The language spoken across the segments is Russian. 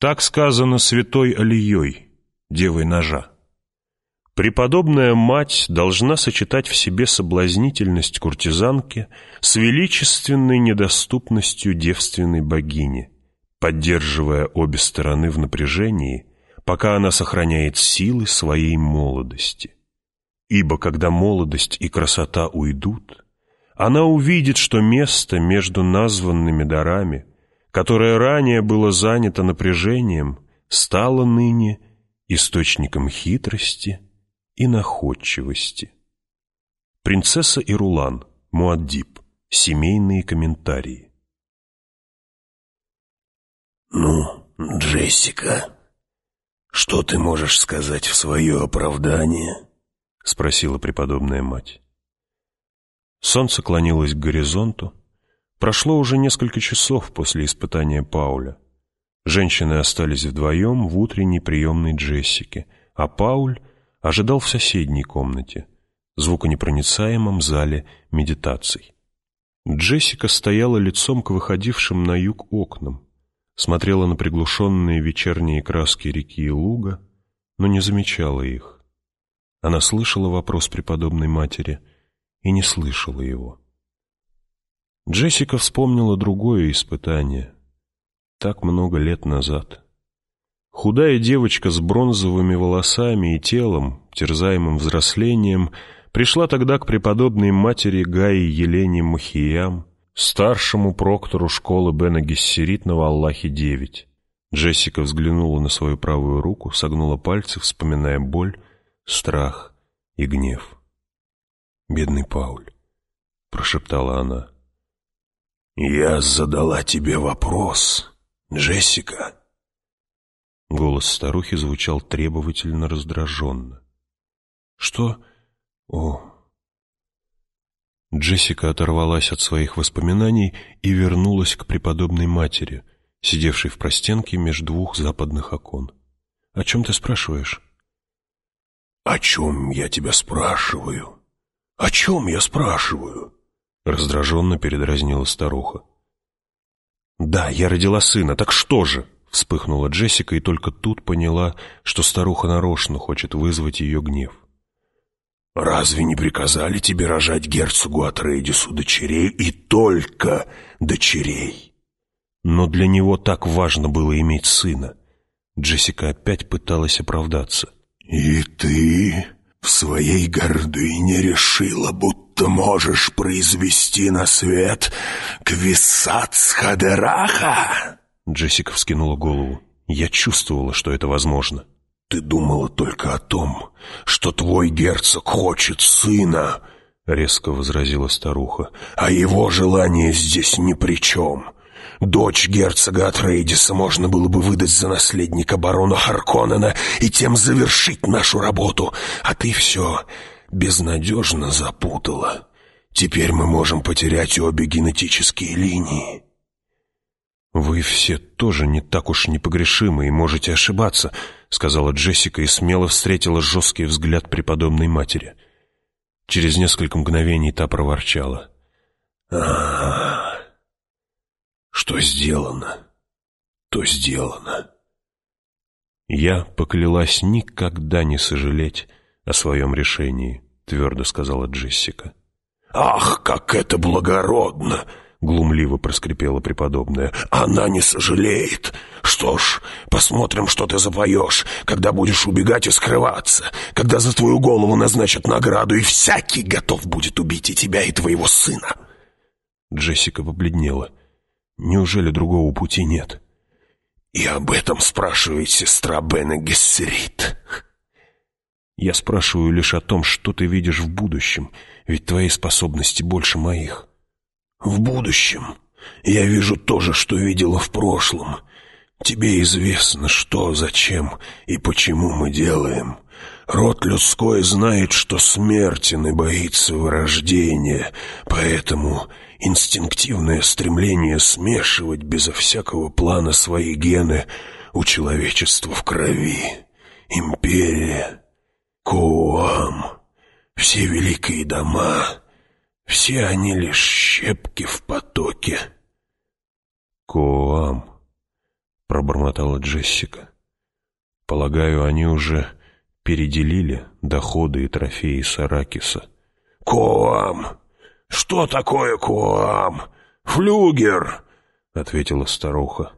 Так сказано святой Алией, девой ножа. Преподобная мать должна сочетать в себе соблазнительность куртизанки с величественной недоступностью девственной богини, поддерживая обе стороны в напряжении, пока она сохраняет силы своей молодости. Ибо когда молодость и красота уйдут, она увидит, что место между названными дарами, которое ранее было занято напряжением, стало ныне источником хитрости и находчивости. Принцесса Ирулан, Муаддиб, семейные комментарии. «Ну, Джессика, что ты можешь сказать в свое оправдание?» — спросила преподобная мать. Солнце клонилось к горизонту. Прошло уже несколько часов после испытания Пауля. Женщины остались вдвоем в утренней приемной Джессики, а Пауль ожидал в соседней комнате, звуконепроницаемом зале медитаций. Джессика стояла лицом к выходившим на юг окнам, смотрела на приглушенные вечерние краски реки и луга, но не замечала их. Она слышала вопрос преподобной матери и не слышала его. Джессика вспомнила другое испытание, так много лет назад — Худая девочка с бронзовыми волосами и телом, терзаемым взрослением, пришла тогда к преподобной матери Гаи Елене Махиям, старшему проктору школы Бена Гессерит на Валлахе-9. Джессика взглянула на свою правую руку, согнула пальцы, вспоминая боль, страх и гнев. «Бедный Пауль», — прошептала она. «Я задала тебе вопрос, Джессика», Голос старухи звучал требовательно раздраженно. «Что? О!» Джессика оторвалась от своих воспоминаний и вернулась к преподобной матери, сидевшей в простенке между двух западных окон. «О чем ты спрашиваешь?» «О чем я тебя спрашиваю? О чем я спрашиваю?» Раздраженно передразнила старуха. «Да, я родила сына, так что же?» Вспыхнула Джессика и только тут поняла, что старуха нарочно хочет вызвать ее гнев. «Разве не приказали тебе рожать герцогу Атрейдису дочерей и только дочерей?» Но для него так важно было иметь сына. Джессика опять пыталась оправдаться. «И ты в своей гордыне решила, будто можешь произвести на свет Квисац Хадераха?» Джессика вскинула голову. Я чувствовала, что это возможно. «Ты думала только о том, что твой герцог хочет сына», — резко возразила старуха. «А его желание здесь ни при чем. Дочь герцога от Рейдиса можно было бы выдать за наследника барона Харконнена и тем завершить нашу работу, а ты все безнадежно запутала. Теперь мы можем потерять обе генетические линии». «Вы все тоже не так уж непогрешимы и можете ошибаться», — сказала Джессика и смело встретила жесткий взгляд преподобной матери. Через несколько мгновений та проворчала. а, -а, -а. Что сделано, то сделано». «Я поклялась никогда не сожалеть о своем решении», — твердо сказала Джессика. «Ах, как это благородно!» — глумливо проскрипела преподобная. «Она не сожалеет. Что ж, посмотрим, что ты запоешь, когда будешь убегать и скрываться, когда за твою голову назначат награду, и всякий готов будет убить и тебя, и твоего сына». Джессика побледнела. «Неужели другого пути нет?» «И об этом спрашивает сестра Бена Гессерит». «Я спрашиваю лишь о том, что ты видишь в будущем, ведь твои способности больше моих». В будущем я вижу то же, что видела в прошлом. Тебе известно, что, зачем и почему мы делаем. Род людской знает, что смертен и боится вырождения, поэтому инстинктивное стремление смешивать безо всякого плана свои гены у человечества в крови. Империя, Коам, все великие дома — все они лишь щепки в потоке. Коам. пробормотала Джессика. Полагаю, они уже переделили доходы и трофеи Саракиса. «Коам! Что такое Коам? Флюгер!» — ответила старуха.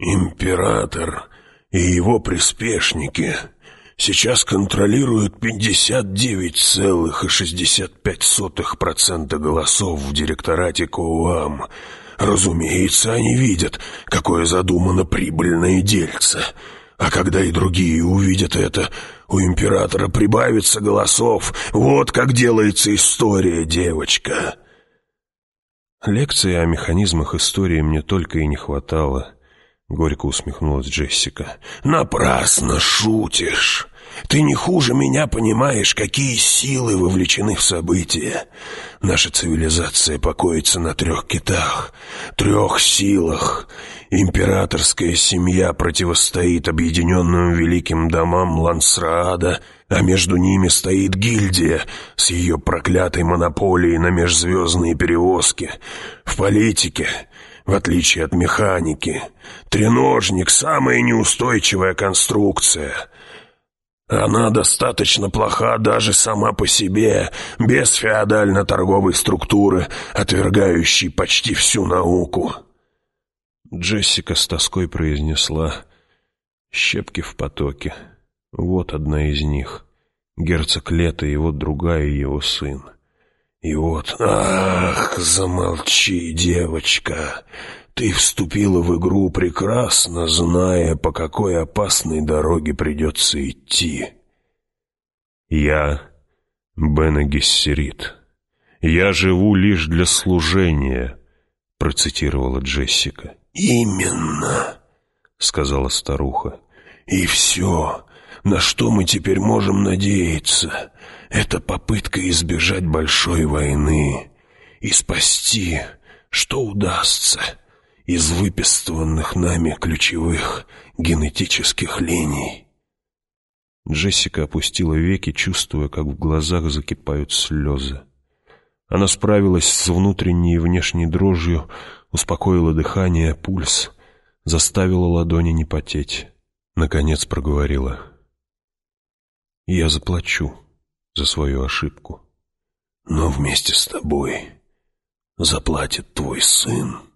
«Император и его приспешники сейчас контролируют 59,65% голосов в директорате КОАМ. Разумеется, они видят, какое задумано прибыльное дельце. А когда и другие увидят это, у императора прибавится голосов. Вот как делается история, девочка. Лекции о механизмах истории мне только и не хватало. Горько усмехнулась Джессика. «Напрасно шутишь. Ты не хуже меня понимаешь, какие силы вовлечены в события. Наша цивилизация покоится на трех китах, трех силах. Императорская семья противостоит объединенным великим домам Лансраада, а между ними стоит гильдия с ее проклятой монополией на межзвездные перевозки. В политике в отличие от механики, треножник — самая неустойчивая конструкция. Она достаточно плоха даже сама по себе, без феодально-торговой структуры, отвергающей почти всю науку. Джессика с тоской произнесла «Щепки в потоке. Вот одна из них. Герцог Лето вот другая его сын. И вот, ах, замолчи, девочка. Ты вступила в игру прекрасно, зная, по какой опасной дороге придется идти. Я Бена Гессерит. Я живу лишь для служения, процитировала Джессика. Именно, сказала старуха. И все, на что мы теперь можем надеяться, это попытка избежать большой войны и спасти, что удастся, из выпистыванных нами ключевых генетических линий. Джессика опустила веки, чувствуя, как в глазах закипают слезы. Она справилась с внутренней и внешней дрожью, успокоила дыхание, пульс, заставила ладони не потеть. Наконец проговорила. «Я заплачу» за свою ошибку. Но вместе с тобой заплатит твой сын.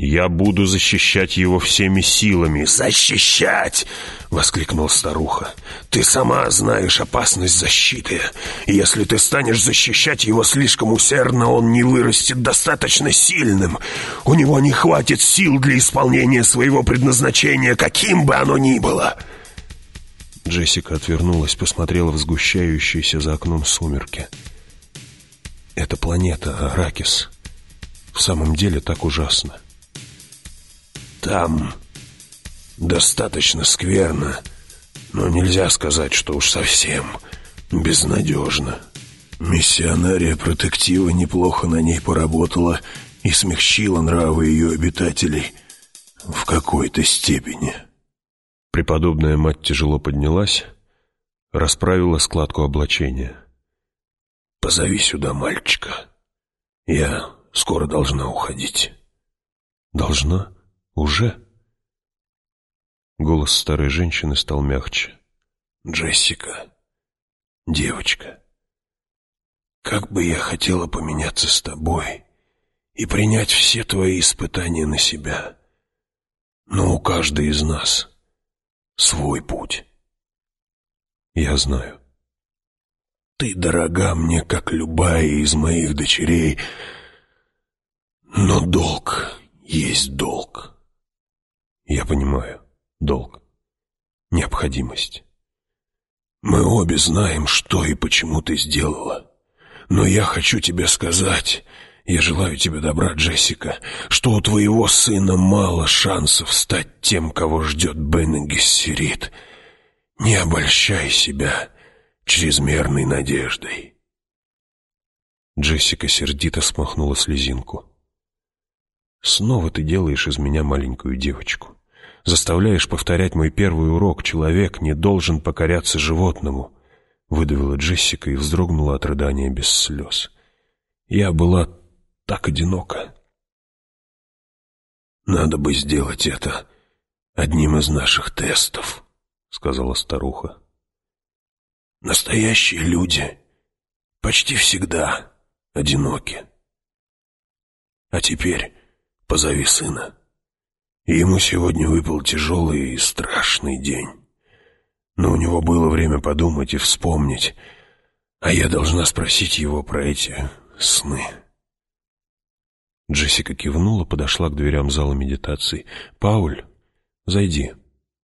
«Я буду защищать его всеми силами». «Защищать!» — воскликнула старуха. «Ты сама знаешь опасность защиты. Если ты станешь защищать его слишком усердно, он не вырастет достаточно сильным. У него не хватит сил для исполнения своего предназначения, каким бы оно ни было». Джессика отвернулась, посмотрела в сгущающиеся за окном сумерки. «Эта планета, Аракис, в самом деле так ужасно». «Там достаточно скверно, но нельзя сказать, что уж совсем безнадежно. Миссионария протектива неплохо на ней поработала и смягчила нравы ее обитателей в какой-то степени». Преподобная мать тяжело поднялась, расправила складку облачения. «Позови сюда мальчика. Я скоро должна уходить». «Должна? Уже?» Голос старой женщины стал мягче. «Джессика, девочка, как бы я хотела поменяться с тобой и принять все твои испытания на себя. Но у каждой из нас свой путь. Я знаю. Ты дорога мне, как любая из моих дочерей, но долг есть долг. Я понимаю. Долг. Необходимость. Мы обе знаем, что и почему ты сделала. Но я хочу тебе сказать, я желаю тебе добра, Джессика, что у твоего сына мало шансов стать тем, кого ждет Бен Гессерит. Не обольщай себя чрезмерной надеждой. Джессика сердито смахнула слезинку. «Снова ты делаешь из меня маленькую девочку. Заставляешь повторять мой первый урок. Человек не должен покоряться животному», — выдавила Джессика и вздрогнула от рыдания без слез. «Я была так одиноко. Надо бы сделать это одним из наших тестов», — сказала старуха. «Настоящие люди почти всегда одиноки. А теперь позови сына. Ему сегодня выпал тяжелый и страшный день. Но у него было время подумать и вспомнить, а я должна спросить его про эти сны». Джессика кивнула, подошла к дверям зала медитации. «Пауль, зайди».